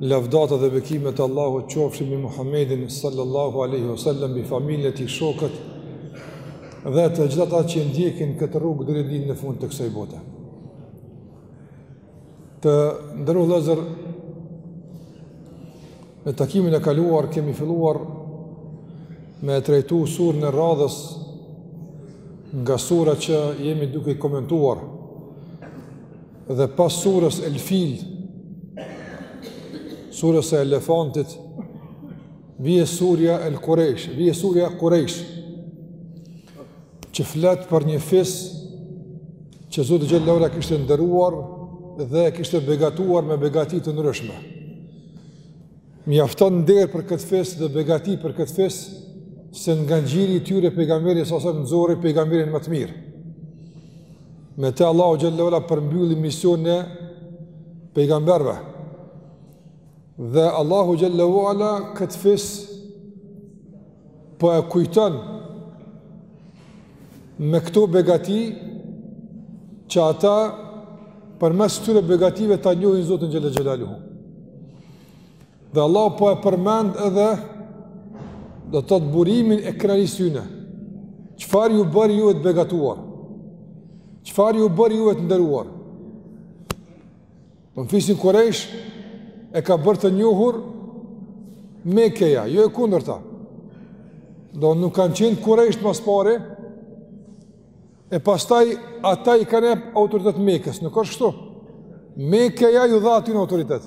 Lavdata dhe bekimet e Allahut qofshin mbi Muhammedin sallallahu alaihi wasallam, mbi familjen e tij, shokët dhe të gjithë ata që ndjekin këtë rrugë deri në ditën e fundit të kësaj bote. Të nderuar vëllezër, në takimin e kaluar kemi filluar me e trajtu surën e radhës nga sura që jemi duke i komentuar Dhe pas surës El Fil, surës e elefantit, vjen surja El Kurejsh, vjen surja Kurejsh, që flet për një fis që Zoti xhelle ve ala e kishte nderuar dhe e kishte begatuar me begati të ndryshme. Mjafton nder për këtë fis dhe begati për këtë fis, se nga gjiri i tyre pejgamberi sallallahu alaihi wasallam nxori pejgamberin më të mirë. Me të Allahu xhelle ve ala përmbylli misionin e pejgamberëve. Dhe Allahu xhelle ve ala këtë fis po e kujton me këto begati që ata përmes këtyre begative ta njohin Zotin xhelle xhelaluhu. Dhe Allah po e përmend edhe do të thotë burimin e krenarisë tyne. Çfarë ju bëri juve të begatuar? Çfarë ju bëri juve të nderuar? Domethënë fisin Kurejsh e ka bërë të njohur Mekeja, jo e kundërta. Domethënë nuk kanë qenë kurejshët ma së pari, e pastaj ata i kanë jep autoritet Mekës, nuk është kështu. Mekeja iu dha atyne autoritet.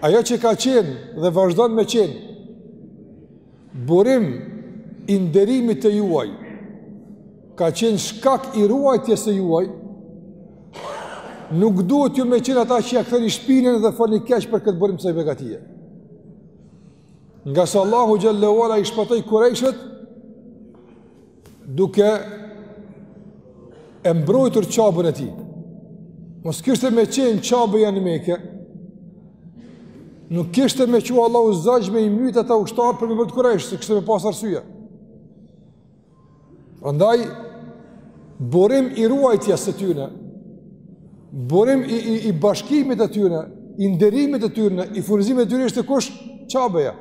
Ajo që ka qenë dhe vazhdon me qenë, burim i nderimit të juaj, ka qenë shkak i ruajtjes së juaj, nuk duhet ju me qenë ata që ia ktheni shpinën dhe folni keq për këtë burim të kësaj begatie. Ngase Allahu xhelle ve ala i shpëtoi kurejshët, duke e mbrojtur Qabën e tij. Mos kishte me qenë Qabeja në Meke, nuk kishte me çu Allahu zogj me i myt ata ushtarë për me mbrojt kurejshët, s'kishte me pasë arsye. Prandaj, burim i ruajtjes së tyne, burim i, i, i bashkimit të tyne, i nderimit të tyne, i furnizimit të tyne ishte kush? Qabeja.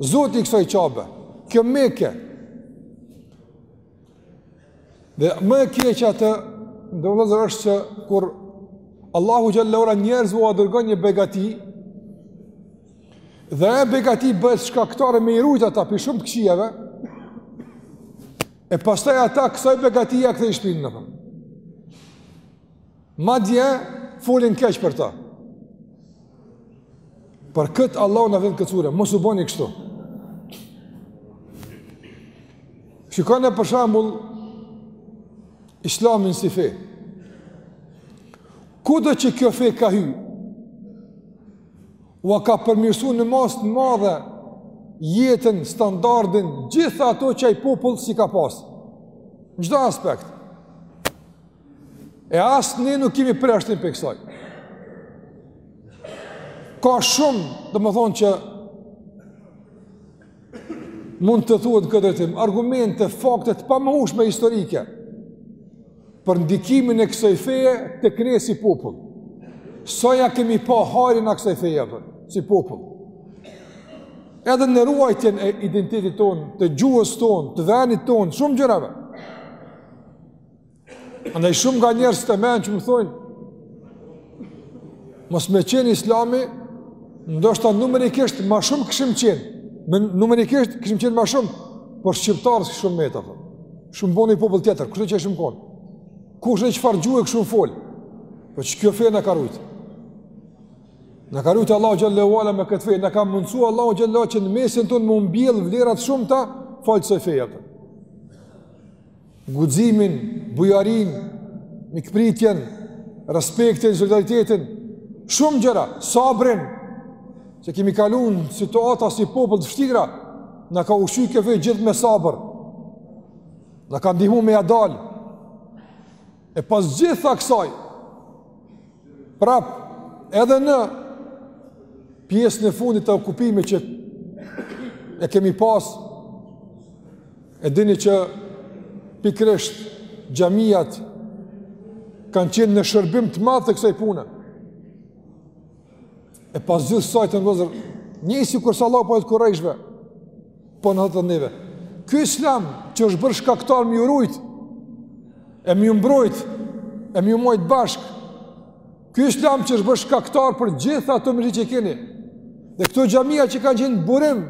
Zoti i kësaj Qabe, kjo Meke, dhe më e keqja të nderuar vëllezër është që kur Allahu xhelle ve ala njerëzve ua dërgon një begati, dhe ajo begati bëhet shkaktare me i rujt ata prej shumë të këqijave, e pastaj ata kësaj begatie ia kthejnë shpinën, domethënë. Madje, folin keq për ta. Për këtë Allah na vet këture, mos u boni kështu. Shikone për shambull, islamin si fe. Kudo që kjo fe ka hy, ua ka përmirësu në masë të madhe jetën, standardin, gjitha ato që ai popull s'i ka pasë. Në çdo aspekt. E as ne nuk kemi përjashtim prej kësaj. Ka shumë, domethënë që, mund të thuhet në këtë drejtim, argumente, fakte të pamohushme historike, për ndikimin e kësaj feje te ne si popull. S'ja kemi pa hajrin ne kësaj feje, për, si popull. Edhe në ruajtjen e identitetit tonë, të gjuhës tonë, të venit tonë, shumë gjërave. Andaj shumë nga njerëzit e mençëm thonë mos me qenë islami, ndoshta numerikisht ma shumë kishim qenë. Me numerikisht kishim qenë më shumë, por shqiptarë s'kishim met. Kishim bo ni popull tjetër, kushedi çka kishim kon. Kushedi çfarë gjuhë kishim fol? Po kjo fe na ka rujt. Na ka rujt Allahu xhele ve ala me këtë fe, na ka mundsu Allahu xhallahu që në mesin tonë me mbjell vlerat e shumta falë kësaj feje. guximin, bujarinë, mikpritjen, respektin, solidaritetin, shumë gjëra, sabrin, se kemi kalu situata si popull të vështira, na ka ushqy kjo fe gjithë me sabër, na ka ndihmu me ja dal, E pas gjithë kësaj, prap edhe në pjesën e fundit të okupimit që e kemi pas e dini që pikërisht xhamiat kanë qenë në shërbim të madh të kësaj pune. E pas gjithë kësaj të nderuar vëllezër, njësi kur se Allahu po u thotë kurejshve, po na thotë neve. Ky islam që është bërë shkaktar me ju rujt, e me ju mbrojt, e me ju majt bashk, ky islam që është bërë shkaktar për gjitha ato mirësi që keni, dhe këto xhamia që kanë qenë burim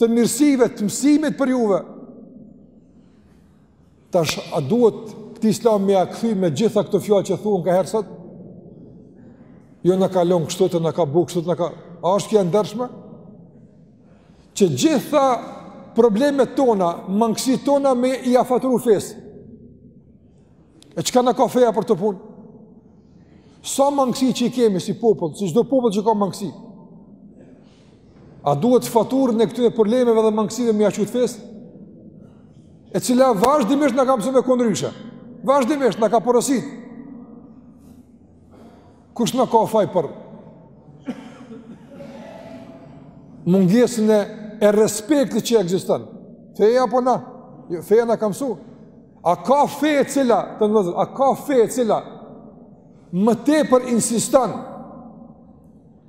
të mirësive, të mësimit për juve, Tash a duhet këtij islami me ja këthy me gjitha këto fjalë që thuhen nka herë sot? Jo na ka lonë kështu, na ka bo kështu, na ka... A është kjo e ndershme? Që gjitha problemet tona, mangësit tona me ia faturu fesë. E çka na ka feja për kto punë? Sa mangësi që i kemi si popull, si çdo popull që ka mangësi? A duhet faturën e këtyre problemeve dhe mangësive me ia qit fesë? E cila vazhdimisht na ka msu me kon ndryshe. Vazhdimisht na ka porosit. Kush na ka faj për mungesën e, e respektit që ekziston? Feja apo na? Jo, feja na ka msu. A ka fej e cila, të nderuar, a ka fej e cila më tepër insiston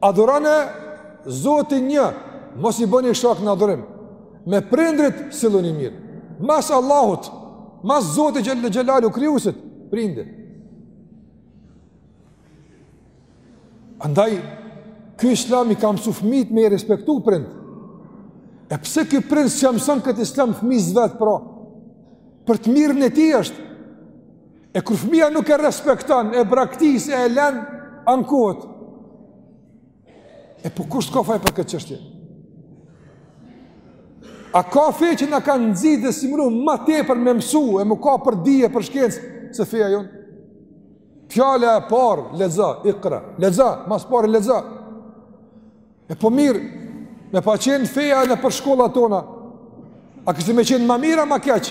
Adhurone Zotin një, mos i bëni shok në adhurim. Me prindërit silluni mirë. Mas Allahut, mas Zotit xhele xhelaluhu, Krijuesit, prindi. Andaj ky Islam i ka msu fmijtë me i respektu prindt. E pse ky prind s'ia mëson këtë Islam fmisë s'vet pra? Për të mirën e tij është. E kur fëmija nuk e respekton, e braktis, e len, ankohet. E po kush të ka faj për këtë çështje? A ka fe që na ka nxit e stimulu ma tepër me mësu e me u kap për dije për shkencë se feja jonë? Fjala e parë, lexo, ikra, lexo, ma s'pari, lexo. E po mirë, me pa qenë feja nëpër shkolla tona, a kish me qenë ma mirë a ma keq?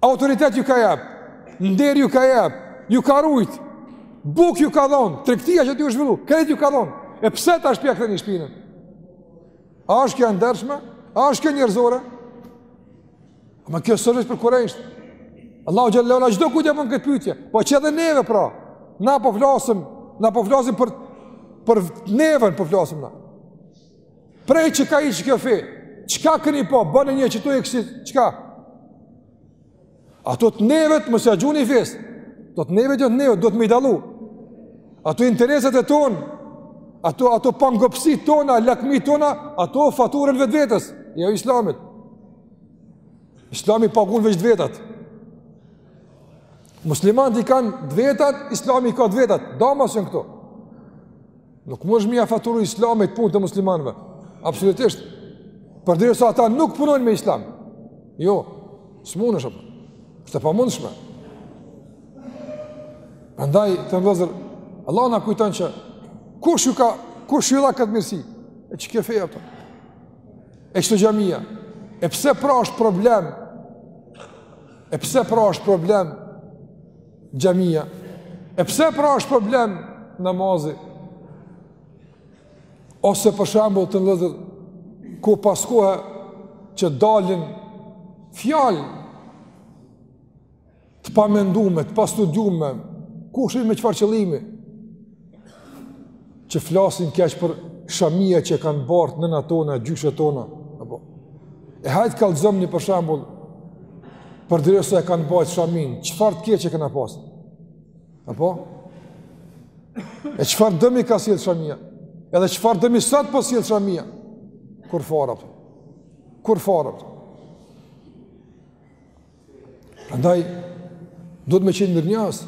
Autoritet ju ka jep, nder ju ka jep, ju ka rujt, bukë ju ka dhon, tregtia që t'ju zhvillu, krejt ju ka dhon. E pse tash po ia ktheni shpinën? A është kjo e ndershme? A është kjo njerëzore? A me kjo sure s'është për kurejshët? Allahu xhelle, çdokujt ia bën këtë pytje, po që edhe neve pra, na po flasim, na po flasim për, për neven po flasim na. Prej çka ju pengon kjo fe, çka keni, po bëni qëto e kësi, çka? Ato dvetat mos ia gjuni fesë, ato dvetat, jo dvetat, duhet me i dallu. Ato interesat e tona, ato, ato pangopsi tona, lakmi tona, ato faturën vetvetes, e jo islamit. Islami paguan veç t'vetat. Muslimant i kanë t'vetat, islami i ka t'vetat, da mos i këto. Nuk mundesh me ia faturu islamit punët e muslimanëve. Absolutisht. Përderisa ata nuk punojnë me islam. Jo, s'mundesh. Është e pamundshme. Andaj, të nderuar, Allahu na kujton që kush ju ka, kush ju dha këtë mirësi? E çka ke feja? E qeto xhamia? E pse pra është problem? E pse pra është problem? xhamia. E pse pra është problem namazi? Ose për shembull të nderuar, kohë pas kohe që dalin fjalë të pamendume, të pastudiume, kushedi me çfarë qëllimi? që flasin keq për shamia që e kanë bart nënat tona, gjyshet tona, apo. E hajt kallzom një për shembull përderisa e kanë bajt shaminë, çfarë të keqe kanë pas? Apo? E çfarë dëmi ka sjell shamia? Edhe çfarë dëmi sot po sjell shamia? Kurrfare. Kurrfare. Andaj, duhet me qenë mirënjohës.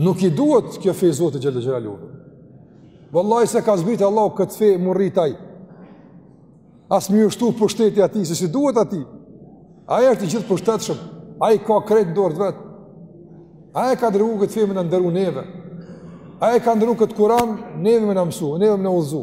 Nuk i duhet kjo fe Zotit xhel-le xhelaluhu. Vallahi s'e ka zbrit Allahu këtë fe m'u rrit ai. As me iu shtu pushteti atij, se s'i duhet atij. Ai është i gjithëpushtetshëm. Ai e ka krejt në dorë të vet. Ai e ka dërgu këtë fe me na nderu neve. Ai e ka nderu këtë Kuran neve me na mësu, neve me na udhëzu.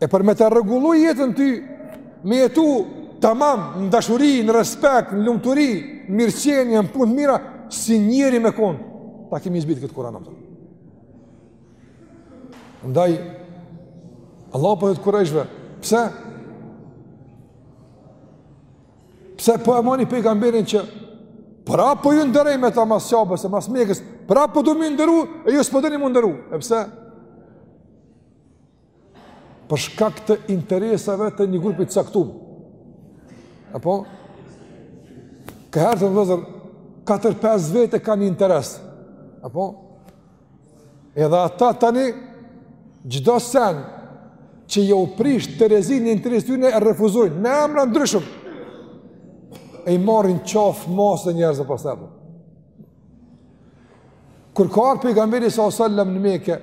E për me ta rregullu jetën ty, me jetu tamam, në dashuri, në respekt, në lumturi, në mirëqenie, në punë të mira, si njeri me konë, ta kemi zbrit këtë Kuran, a kupton. Ndaj, Allahu po u thotë kurejshve, pse? Pse po e mohoni pejgamberin që, pra po ju nderoj me ta mas Qabes e mas Mekës, pra po du me ju nderu, e ju s'po doni m'u nderu, e pse? për shkak të interesave të një grupi të caktuar. Apo ka herë vetëm 4-5 vete kanë interes. Apo edhe ata tani çdo sen që ju prish terezinë në interes të tyne e refuzojnë me emra të ndryshëm e i marrin n'qafë masën e njerëzve pas vete. Kur ka ardh pejgamberi s.a.s. në Meke,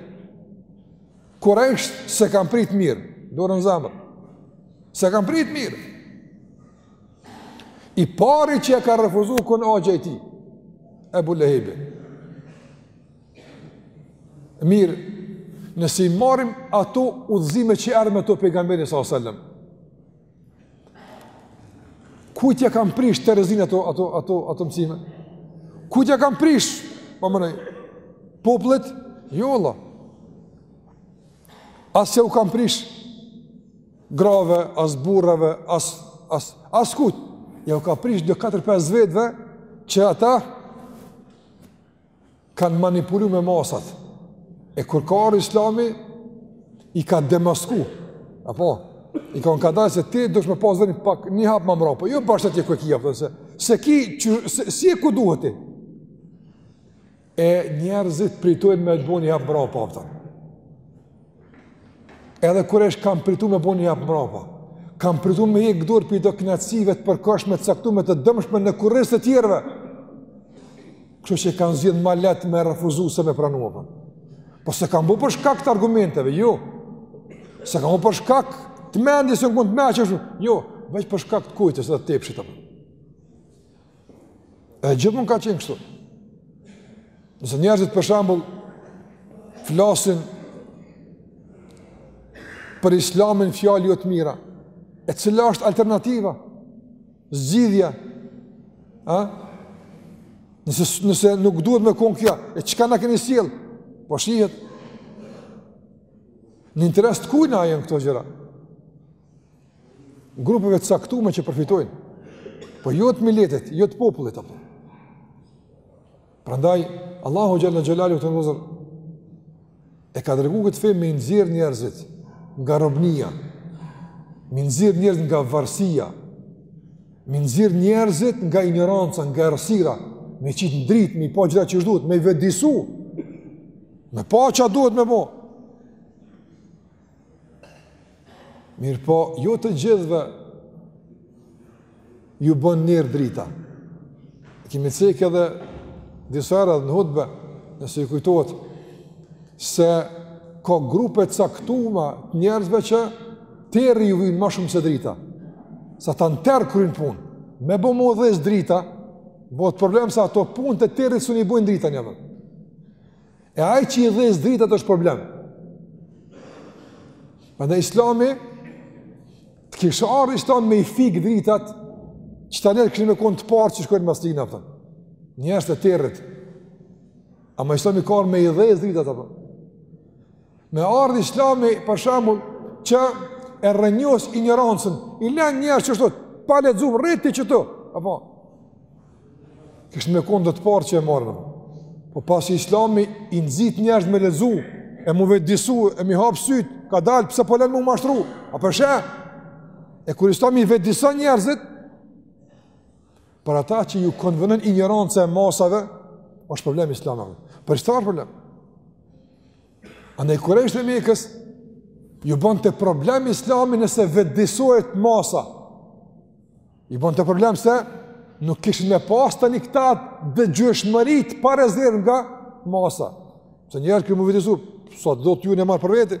Kurejshët s'e kanë prit mirë, dorën në zemër. S'e kanë prit mirë. I pari që e ka refuzu u kon axha i tij, Ebu Lehebi. Mirë, nëse i marrim ato udhëzime që erdh me to pejgamberi s.a.s. Kujt ia kanë prish terezinë ato ato ato ato mësime? Kujt ia kanë prish? Po më nei. Popullit, jo valla. As s'ju kanë prish grave, as burrave, as as as kujt. Ja u ka prish do 4-5 vetëve që ata kanë manipulu me masat, e kur ka ardh islami, i ka demasku, apo, i ka thonë kadalë se ti duhesh me pas edhe një pak, një hap ma mbrapa, jo bash atje ku e ki, a kupton, se, se ki, që, se, s'je ku duhet ti, e njerëzit pritojnë me bo një hap mbrapa, a kupton, edhe kurejshët kanë pritu me bo një hap mbrapa, kanë pritu me hjekë dorë prej do knaqsive të përkohshme të caktume të dëmshme në kurriz të tjerëve, Kështu që kanë zgjedhë më lehtë me refuzu se me pranua po. Po s'e kanë bu për shkak të argumenteve, jo. S'e kanë bu për shkak të mendjes së mund të më ashtu. Jo, veç për shkak të kujtës dhe tepshit apo. Edhe gjithmonë ka qenë kështu. Nëse njerëzit për shembull flasin për islamin fjalë jo të mira, e cila është alternativa? Zgjidhja, a? Nëse, nëse nuk duhet me konë kjo, e çka na keni sjell? Po shihet. Në interes të kujna janë këto gjëra? Grupeve të caktume që përfitojnë. Po jo të miletit, jo të popullit, apo. Prandaj Allahu xhel-le xhelaluhu të ndozë e ka dërguar këtë fe me i nxjerr njerëzit nga robnia, me i nxjerr njerëzit nga varësia, me i nxjerr njerëzit nga injoranca, nga errësira, me qit në dritë, me i pa gjërat qysh duhet, me i vetëdijesu, me pa çka duhet me bo. Mirëpo, jo të gjithëve ju bën nder drita. Kemi cek edhe disa herë dhe në hudbe, nëse ju kujtohet, se ka grupe caktuma të njerëzve që terri ju vyen ma shumë se drita. Se ata në terr kryn punë. Me bo me u dhez drita, bohet problem se ato punë të territ s'un i bojnë dritën e ve. E ai që i dhez dritat është problem. Prandaj Islami të kish ardhur Islami me i fik dritat, qeta kishin me konë të parë që shkojnë pas tina apo. Njerëzit e territ. Ama Islami ka ardh me i dhez dritat apo? Me ardhë Islami për shembull që e rrënjos injorancën, i lën njerëzit qashtu pa lexu, rrini qëtu, apo Kishin me konë edhe të parë që e marrë. Po pasi islami i nxit njerëzit me lexu, e m'u vetëdijesu, e m'i hapë sytë, kadalë pse po len m'u mashtru, a po e sheh? E kur islami i vetëdijeson njerëzit, për ata që ju konvenën injoranca e masave, është problem islami. Për qata është problem. Andaj kurejshëve të Mekës, ju bonte problem islami nëse vetëdijesohet masa. Ju bonte problem se nuk kishin me pas tani këta dëgjueshmëri pa rezervë nga masa. Se njerëzit kanë m'u vetëdijesu, s'ta do që t'i marrë për veti.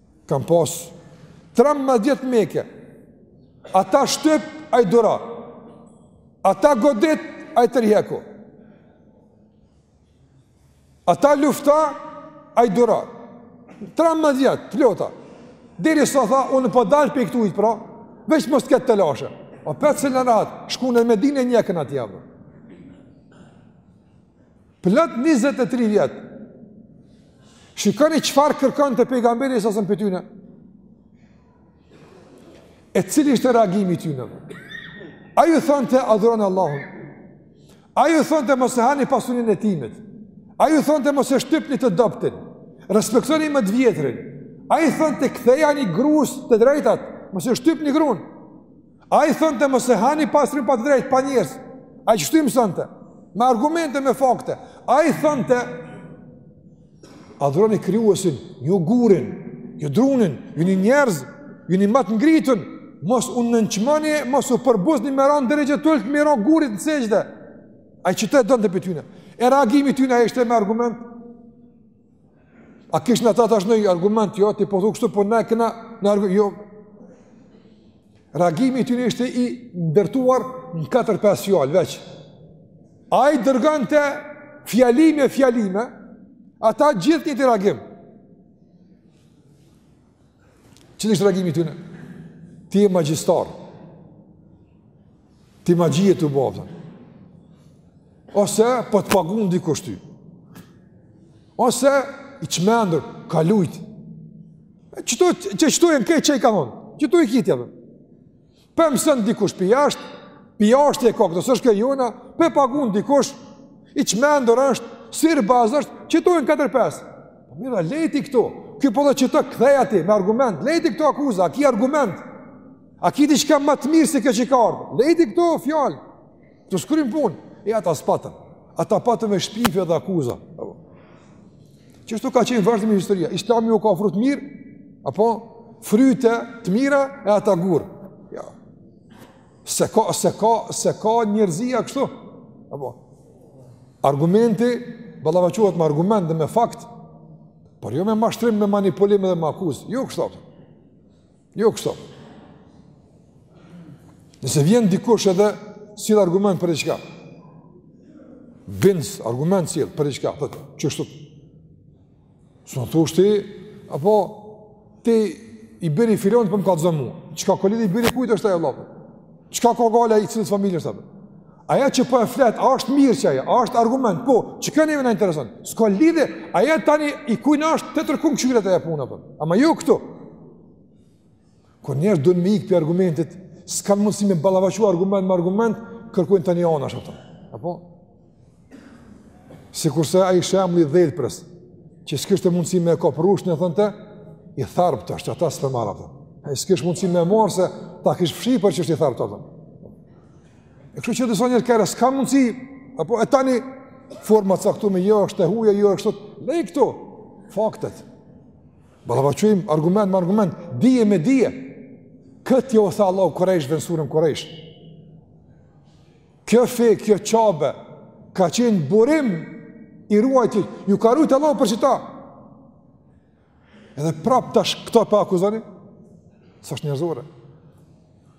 Kam pas 13 vjet Meke. Ata shtyp, ai dura. Ata godit, ai tërheku. Ata lufta, ai dura. 13 vjet plota. Derisa tha, unë po dal pi ktuhit pra, veç mos të ketë telashe. Opet s'e lan rahat, shku në Medinë e njekën atje. Plot 23 vjet. Shikoni çfarë kërkonte pejgamberi a.s. pi tyne. E cili ishte reagimi i tyne? Ai u thonte adhuroni Allahun. Ai u thonte mos e hani pasunin e jetimit. Ai u thonte mos e shtypni të dobtin. Respektoni më të vjetrin. Ai u thonte kthejani grus të drejtat. Mos e shtypni grun. Ai thonte mos e hani pasurin pa të drejtë, po njerëz. Ai qështu i mësonte. Me argumente, me fakte. Ai thonte adhuroni krijuesin, jo gurin, jo drunin, ju jeni njerëz, ju jeni ma të ngritën, mos u nënçmoni, mos u përbuzni me ra në deregje me i ra gurit në sexhde. Ai qëto donte pi tyne. E reagimi i tyne a ishte me argument? A kishin ata tash një argument, jo, ti po thua kështu, po ne kena një argument, jo. Reagimi i tyne ishte i ndërtuar në 4-5 fjalë, veç. Ai dërgonte fjalime, fjalime, ata gjith njejti reagim. Cili ishte reagimi i tyne? Ti je magjistar. Ti magjie tu bo. Ose, po të pagun dikush ty. Ose, i çmendur, ka lujtë. Qëtu, qëto jan kejt që i kan thon? Qëtu i kitja dhe? Po e mëson dikush pi jashtë, pi jashtë e ka këtë, s'është kjo e jona, po e pagun dikush, i çmendur është, sihirbaz është, qëto jan 4-5. Po mirë, leji këto, ky po thotë qëto ktheja ti, me argument, leji këto akuza, a ki argument, a ki diçka ma të mirë se kjo që ka ardhë, leji këto fjalë. Të kryjm punë, e ata s'patën. Ata patën me shpifje dhe akuza. Qështu ka qenë vazhdimisht historia. Islami u ka ofru të mira, apo fryte të mira e ata gurë. Ja. Se ka, se ka, se ka njerëzia kështu. Apo. Argumenti, ballafaqohet me argument dhe me fakt, por jo me mashtrim, me manipulim dhe me akuzë. Jo kështu. Apo. Jo kështu. Nëse vjen dikush edhe sill argument për diçka. Vjen sill argument sill për diçka, po qështu. S'un thush ti apo ti i biri filanit po ma kallëzon. Çka ka lidhje i biri kujt është ai vallah? Çka ka gala i cilës familje është atë? Aja që po e flet, a është mirë që aja, a është argument, po, që kjo neve na intereson, s'ka lidhje, aja tani i kujna është të tjetërkun kshyret ajo punë, ama jo këtu, Kur njerëzit duan me ikë prej argumentit, s'kan mundësi me ballafaqu argument me argument, kërkojnë tani anash ashtu. Apo? Sikurse ai shembulli i dhelprës, që s'kishte mundësi me kap rrushin thonte, i tharpt asht ata s'pe marr atë. Ai s'kish mundësi me marr se ta kish fshi edhe pse është i tharpt atë. E kështu që edhe sot njeri kur s'ka mundësi, apo e tani forma të caktuara me jo është e huja, jo është, lej këtu, faktet, Ballafaqojmë argument me argument, dije me dije. Këtë jau tha Allahu Kurejshëve në suren Kurejsh. Kjo fe, kjo qabe, ka qenë burim i ruajtjes, ju ka rujtë Allahu për qita. Edhe prap tash këto po akuzoni, s'është njerëzore.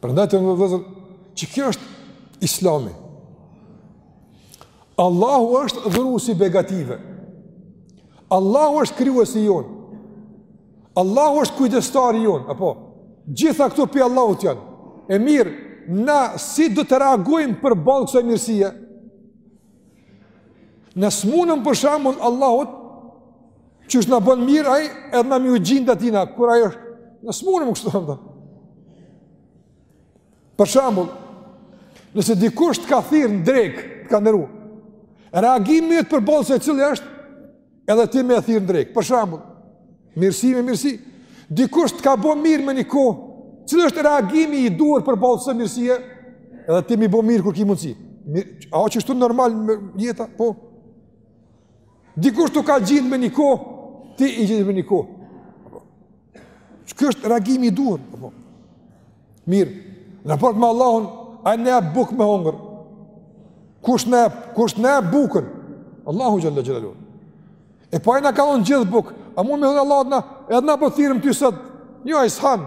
Prandaj të nderuar, qikjo është islami. Allahu është dhuruesi i begative. Allahu është krijuesi jonë. Allahu është kujdestari jonë. Apo, gjitha këto prej Allahut janë. E mirë, na si do të reagojmë përballë kësaj mirësie? Na s'munëm për shembull Allahut, që është na bon mirë ai, edhe na me ju gjind atina, kur ai është, na s'munëm kështu. Për shembull, nëse dikush të ka thirë në drekë, të ka nderu, reagimi jot përballë saj cilë është, Edhe ti me e thirë n'drekë, për shembull, mirësi me mirësi, dikush të ka bo mirë me një kohë, cilë është reagimi i duhur përballë asaj mirësie, edhe ti mi bo mirë kur ki mundësi. Apo qështu normal jeta, po. Dikush t'u ka gjind me një kohë, ti i gjindesh me një kohë. Qikjo është reagimi i duhur. Apo. Mirë, në raport me Allahun, ai na jep bukë me hongër? Kush na, kush na jep bukën? Allahu xhelle xhelaluhu. E po ai na ka dhanë gjithë bukë, a mund me thënë Allahut na, edhe na po thirrim ty sot, jo, ai s'han.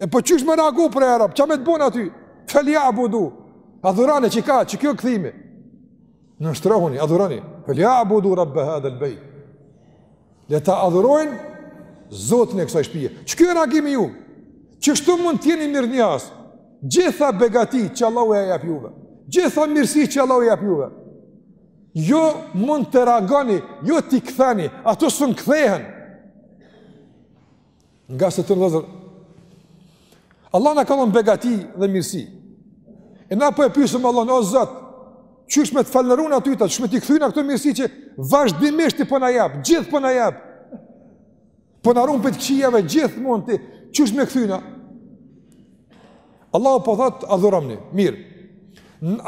E po qysh me reagu pra ja Rab, qa me të bo na ty? Fel jabudu, adhuroni qika, qikjo kthimi. Nënshtrohuni, adhuroni, fel jabudu rabbe hadhel bejt. Le ta adhurojnë zotin e kësaj shpije. Qikjo reagimi juj? Qështu mund t'jeni mirënjohës? Gjitha begatitë që Allahu jau jep juve. Gjitha mirësitë që Allahu jau jep juve. Ju mund të reagoni, jo t'i ktheni, ato s'un kthehen. Ngase vëllezër, Allah na ka dhon begati dhe mirësi. E na po e pysim Allahun o Zot, qysh me të falënderu na ty, qysh me t'i kthy na këto mirësi që vazhdimisht ti po na jap, gjithë po na jap. Po na run prej të këqijave, gjithë mund t'i, qysh me kthy na. Allahu po thotë, adhuromni, mirë.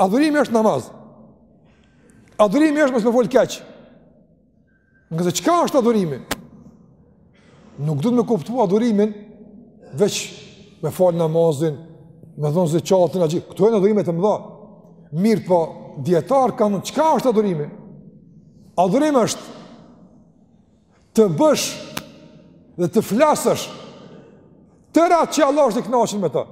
Adhurimi është namaz. Adhurimi është mos me folë keq. Ngase çka është adhurimi? Nuk duhet me kuptu adhurimin veç me falë namazin, me dhënë zeqatin, a gjithë. Këto janë adhurimet e mëdha. Mirëpo, dijetarët kanë, çka është adhurimi? Adhurim është të bësh dhe të flasësh tërë atë që Allah është i knaqur me ta.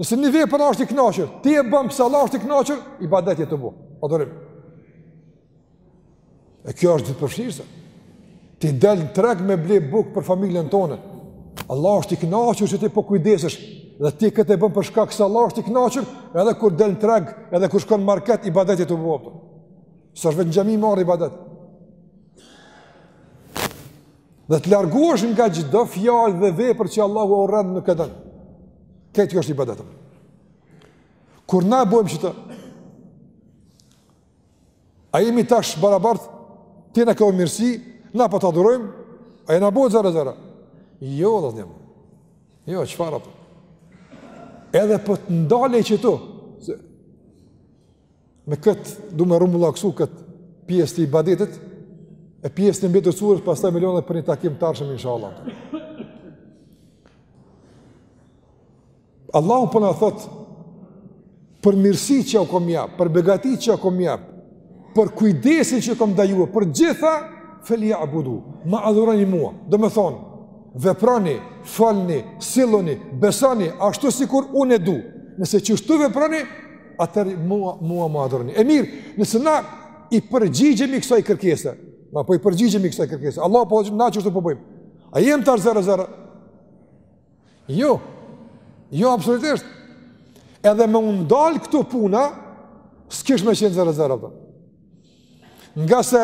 Nëse një vepër Allah është i knaqur, ti e bën se Allah është i knaqur, ibadet je tu bo. Adhurim. E kjo është gjithëpërfshirëse. Ti del në treg me ble bukë për familjen tonë. Allah është i knaqur që ti po kujdesesh dhe ti këtë e bën për shkak se Allah është i kënaqur, edhe kur del në treg, edhe kur shkon në market ibadet je tu bo. S'është veç në xhami me ardh ibadet. Dhe të largohesh nga çdo fjalë dhe vepër që Allahu urren, nuk e don. Kjo është ibadet. Kur na bëjmë qëto? A jemi tash barabart, ti na ke mirësi, na po të adhurojmë, a jena bo zero zero? Jo, dhe njëmë. Jo, çfarë pra? Edhe po të ndalem qëtu, se, me këtë, du me rrumbullaksu këtë pjesë të ibadetit, e pjesët e mbetura të sures, pastaj me i lonë për një takim të ardhshëm, insha Allah. Allahu po na thot për mirësi që jau kam jap, për begati që jau kam jap, për kujdesin që kam ndaj juve, për gjitha feljabudu, më adhuroni mua. Domethon, veproni, folni, silluni, besoni ashtu sikur unë e du. Nëse qështu veproni, atëherë mua mua më adhuroni. E mirë, nëse na i përgjigjemi kësaj kërkese, na po i përgjigjemi kësaj kërkese. Allah po na qështu po bëjmë. A jem tash zero zero? Jo, jo absolutisht. Edhe me u ndalë këtu puna, s'kish me qenë zero zero, apëton. Ngase,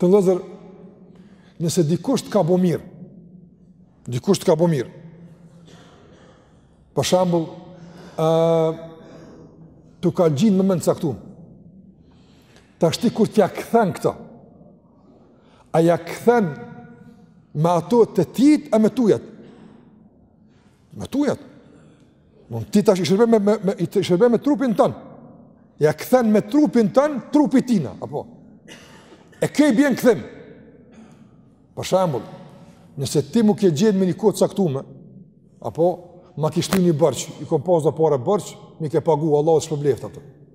vëllezër, nëse dikush të ka bo mirë, dikush të ka bo mirë, për shembull, uh, t'u ka gjind në moment caktum, tash ti kur t'ja kthen këto, A ja kthen me ato të tijat a me tujat? Me tujat. Në ti tash i shërben me, me, me, i shërben me trupin tan. Ja kthen me trupin tan, trupi i tina. Apo? E kjo i bjen kthim. Për shembull, nëse ti m'u ke gjenë me një kohë t'caktume, apo, ma ke shly një borxh, i kom pas do pare borxh, m'i ke pagu, Allahu t'shpërbleftë ato.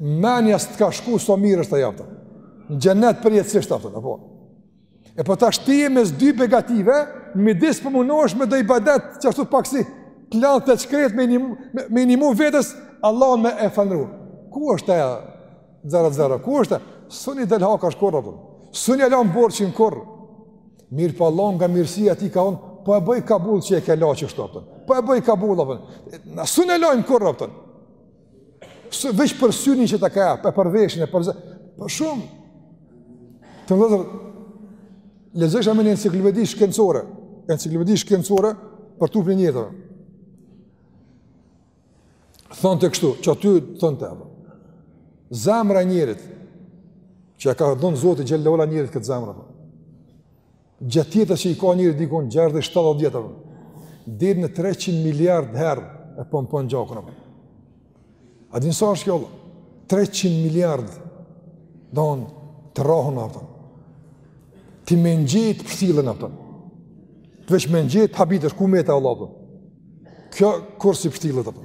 Menja s't'ka shku sa e mirë është ajo. Në xhenet përjetësisht atë, apo. E po tash ti je mes dy begative, midis po mundohesh me do ibadet që ashtu pak si të ladh të shkret me i nimu, me i nimu vetes, Allahun me e falënderu. Ku është ajo? Zero zero. Ku është? S'un i del hakesh kurrë apo. S'un e lan borxhin kurrë. Mirëpo Allahu nga mirësia e tij ka thon, po e bëj kabull që e ke la qështu. Po e bëj kabull apo. Na s'un e lajmë kurrë apo. Veç për synin që të ka e për veshin e për zë... Për shembull. Të më dhëzër, lexojsha më një enciklopedi shkencore, enciklopedi shkencore për trupin e njerit. Thonte kështu, qaty thonte, apo. Zemra e njerit, që e ka dhënë Zoti xhele ve ala njerit këtë zemër, thotë. Gjatë jetës që i ka njeri dikun 60-70 vjet, deri në 300 miliard herë e pompon gjakun apo. A din sa është kjo? 300 miliard don të rrahun ato. Ti me i ngjeh t'pshtillen ato. Ti veç me i ngjeh habitesh ku meta Allahu. Kjo kurrë s'i pshtillet apo.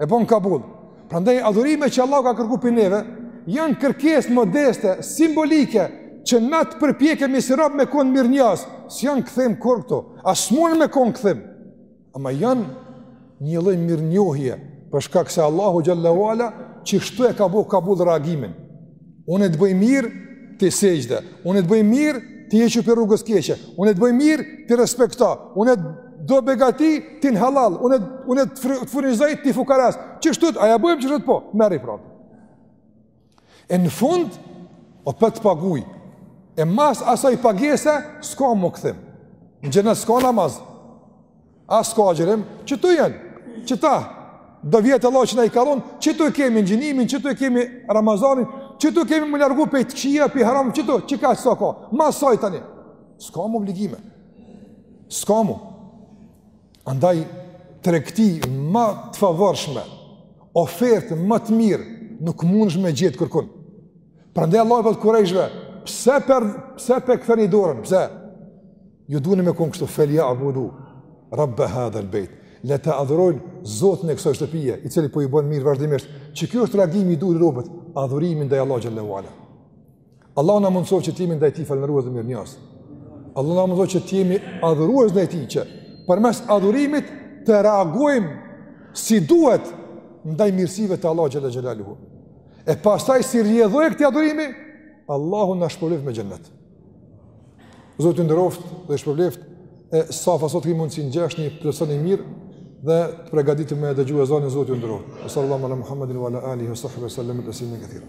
E bon kabull. Prandaj adhurime që Allahu ka kërku pej neve, janë kërkesa modeste, simbolike, që na të përpjekemi si rob me konë mirënjohës, s'janë kthim kurrë këto, as mun me konë kthim, ama janë një lloj mirënjohje, për shkak se Allahu xhele ve ala qështu e ka bo kabull reagimin, Unë e të bëj mirë ti sexhde, unë e të bëj mirë ti hiqu pej rrugës keqe, unë e të bëj mirë ti respekto, unë e do begati ti në hallall, unë e, unë e të furnizoj ti fukaras, qështu, a ja bëjmë qështu? Po, merri pra. E në fund, o për të paguj, e mas asaj pagese, s'ka më kthim, në xhenet s'ka namaz, As s'ka agjërim. Qëtu janë qëto do vjet Allah që na i kalojm, qëtu kemi ngjinimin, qëtu kemi Ramazanin, qëtu kemi me u largu pej t'kqijave, pej harami, qëtu, qekaq sa ka, mas asaj tani. S'ka më obligime, s'ka më. Andaj, tregti ma të favorshme, ofertë ma të mirë, nuk munesh me gjet kërkun. Prandaj Allahu ju pat kurejshve, pse po, pse po e ktheni dorën, pse? Ju duni me kon kështu fel ja'budu Rabbe hadha al bejt Le të adhurojnë Zotin e kësoj shtëpie I cili po ju bon mirë vazhdimisht Që kjo është reagimi i duhur i robit Adhurimi ndaj Allahut xhele ue ala Allahu na mundësoftë që t'jemi ndaj tij falënderues dhe mirënjohës Allahu na mundësoftë që t'jemi adhurues ndaj tij që Përmes adhurimit të reagojmë Si duhet ndaj mirësive të Allahut xhele xhelaluhu E pastaj si rrjedhojë e këtij adhurimi Allahu na shpërbleftë me xhenet Zoti ju nderoftë dhe shpërbleftë, e safat sa t'keni mundësi ngjeshni, një person i mirë, dhe t'përgatitet me dëgjue ezanin, Zoti ju nderoftë. Sallallahu ala Muhammedin wa ala alihi wa sahbihi wa sallam teslimen kethira.